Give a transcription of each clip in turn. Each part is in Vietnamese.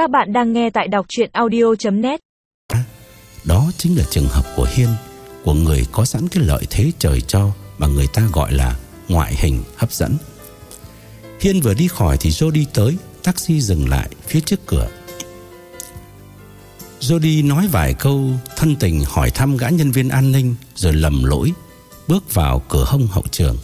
Các bạn đang nghe tại đọc chuyện audio.net à, Đó chính là trường hợp của Hiên, Của người có sẵn cái lợi thế trời cho Mà người ta gọi là ngoại hình hấp dẫn. Hiên vừa đi khỏi thì Jody tới, Taxi dừng lại phía trước cửa. Jody nói vài câu, thân tình hỏi thăm gã nhân viên an ninh, Rồi lầm lỗi, Bước vào cửa hông hậu trường.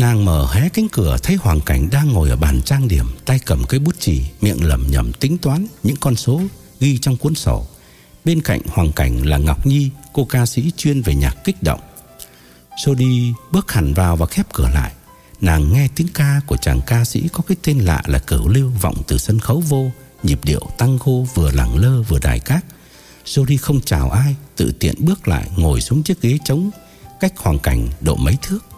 Nàng mở hé cánh cửa thấy Hoàng Cảnh đang ngồi ở bàn trang điểm, tay cầm cái bút chì, miệng lẩm nhẩm tính toán những con số ghi trong cuốn sổ. Bên cạnh Hoàng Cảnh là Ngọc Nhi, cô ca sĩ chuyên về nhạc kích động. Jody bước hẳn vào và khép cửa lại. Nàng nghe tiếng ca của chàng ca sĩ có cái tên lạ là Cửu Lưu vọng từ sân khấu vô, nhịp điệu tăng khô vừa lẳng lơ vừa đài cát. Jody không chào ai, tự tiện bước lại ngồi xuống chiếc ghế trống cách Hoàng Cảnh độ mấy thước.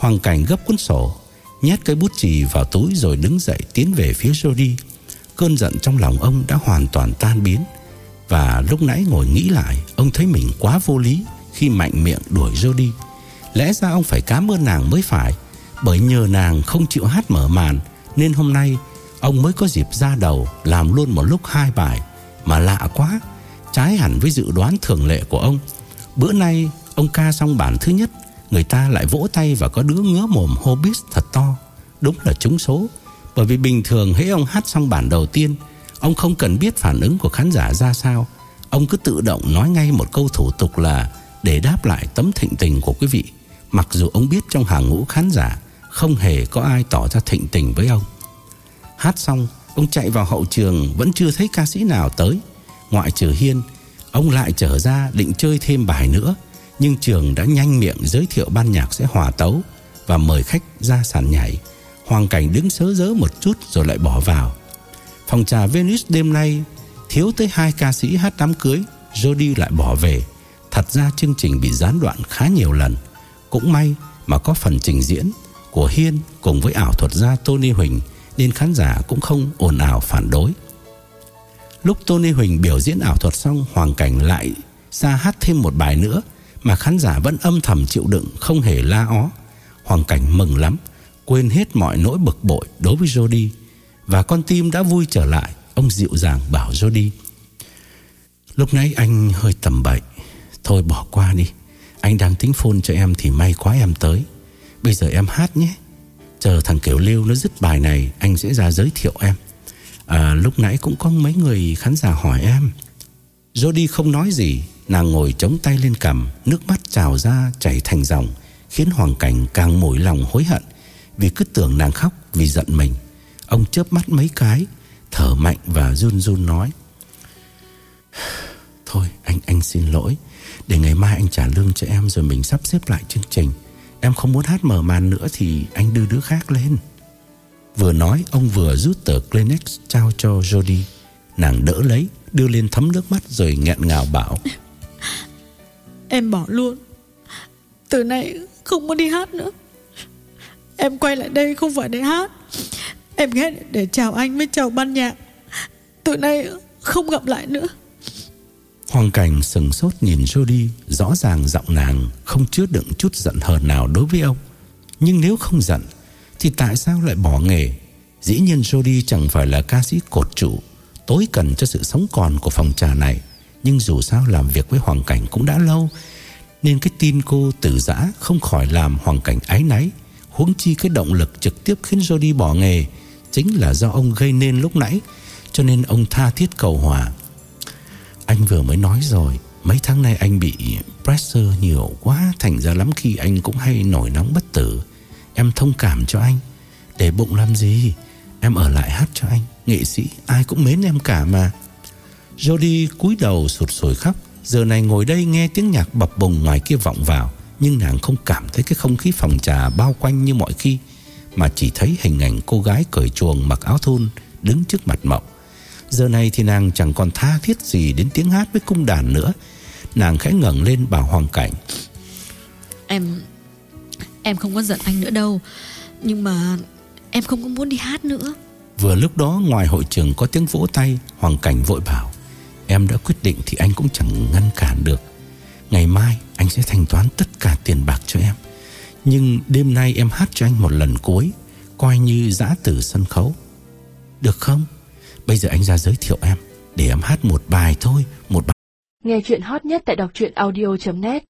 Hoàng Cảnh gấp cuốn sổ, nhét cái bút chì vào túi rồi đứng dậy tiến về phía Jody. Cơn giận trong lòng ông đã hoàn toàn tan biến. Và lúc nãy ngồi nghĩ lại, ông thấy mình quá vô lý khi mạnh miệng đuổi Jody. Lẽ ra ông phải cảm ơn nàng mới phải, bởi nhờ nàng không chịu hát mở màn, nên hôm nay ông mới có dịp ra đầu làm luôn một lúc hai bài. Mà lạ quá, trái hẳn với dự đoán thường lệ của ông. Bữa nay, ông ca xong bản thứ nhất Người ta lại vỗ tay và có đứa ngứa mồm hô bít thật to. Đúng là trúng số. Bởi vì bình thường hễ ông hát xong bản đầu tiên, Ông không cần biết phản ứng của khán giả ra sao. Ông cứ tự động nói ngay một câu thủ tục là Để đáp lại tấm thịnh tình của quý vị. Mặc dù ông biết trong hàng ngũ khán giả Không hề có ai tỏ ra thịnh tình với ông. Hát xong, Ông chạy vào hậu trường, Vẫn chưa thấy ca sĩ nào tới. Ngoại trừ Hiên, Ông lại trở ra định chơi thêm bài nữa nhưng trường đã nhanh miệng giới thiệu ban nhạc sẽ hòa tấu và mời khách ra sàn nhảy. Hoàng Cảnh đứng sớ dớ một chút rồi lại bỏ vào. Phòng trà Venus đêm nay thiếu tới hai ca sĩ hát đám cưới, Jody lại bỏ về. Thật ra chương trình bị gián đoạn khá nhiều lần. Cũng may mà có phần trình diễn của Hiên cùng với ảo thuật gia Tony Huỳnh nên khán giả cũng không ồn ào phản đối. Lúc Tony Huỳnh biểu diễn ảo thuật xong, Hoàng Cảnh lại ra hát thêm một bài nữa mà khán giả vẫn âm thầm chịu đựng Không hề la ó. Hoàng Cảnh mừng lắm Quên hết mọi nỗi bực bội đối với Jody Và con tim đã vui trở lại Ông dịu dàng bảo Jody. Lúc nãy anh hơi tầm bậy Thôi bỏ qua đi Anh đang tính phone cho em thì may quá em tới Bây giờ em hát nhé. Chờ thằng Kiểu Lưu nó dứt bài này Anh sẽ ra giới thiệu em. À, Lúc nãy cũng có mấy người khán giả hỏi em Jody không nói gì Nàng ngồi chống tay lên cằm, Nước mắt trào ra chảy thành dòng, Khiến Hoàng Cảnh càng mỏi lòng hối hận. Vì cứ tưởng nàng khóc vì giận mình, Ông chớp mắt mấy cái, Thở mạnh và run run nói, Thôi, anh anh xin lỗi. Để ngày mai anh trả lương cho em Rồi mình sắp xếp lại chương trình. Em không muốn hát mở màn nữa Thì anh đưa đứa khác lên. Vừa nói, ông vừa rút tờ Kleenex Trao cho Jody. Nàng đỡ lấy, Đưa lên thấm nước mắt rồi nghẹn ngào bảo Em bỏ luôn. Từ nay không muốn đi hát nữa. Em quay lại đây không phải để hát. Em ghé để chào anh với chào ban nhạc. Từ nay không gặp lại nữa. Hoàng cảnh sừng sốt nhìn Jody Rõ ràng giọng nàng Không chứa đựng chút giận hờn nào đối với ông. Nhưng nếu không giận, Thì tại sao lại bỏ nghề? Dĩ nhiên Jody chẳng phải là ca sĩ cột trụ, Tối cần cho sự sống còn của phòng trà này nhưng dù sao làm việc với Hoàng Cảnh cũng đã lâu, Nên cái tin cô tử giã Không khỏi làm Hoàng Cảnh ái náy, Huống chi cái động lực trực tiếp khiến Jody bỏ nghề, Chính là do ông gây nên lúc nãy, Cho nên ông tha thiết cầu hòa. Anh vừa mới nói rồi, Mấy tháng nay anh bị pressure nhiều quá, Thành ra lắm khi anh cũng hay nổi nóng bất tử. Em thông cảm cho anh. Để bụng làm gì? Em ở lại hát cho anh. Nghệ sĩ, ai cũng mến em cả mà. Jody cúi đầu sụt sùi khóc. Giờ này ngồi đây nghe tiếng nhạc bập bùng ngoài kia vọng vào Nhưng nàng không cảm thấy cái không khí phòng trà bao quanh như mọi khi Mà chỉ thấy hình ảnh cô gái cởi chuồng mặc áo thun Đứng trước mặt mộng. Giờ này thì nàng chẳng còn tha thiết gì đến tiếng hát với cung đàn nữa. Nàng khẽ ngẩng lên bảo Hoàng Cảnh. Em Em không có giận anh nữa đâu Nhưng mà Em không có muốn đi hát nữa. Vừa lúc đó ngoài hội trường có tiếng vỗ tay Hoàng Cảnh vội bảo Em đã quyết định thì anh cũng chẳng ngăn cản được. Ngày mai anh sẽ thanh toán tất cả tiền bạc cho em. Nhưng đêm nay em hát cho anh một lần cuối, Coi như giã từ sân khấu. Được không? Bây giờ anh ra giới thiệu em, Để em hát một bài thôi, Một bài. Nghe chuyện hot nhất tại đọc audio.net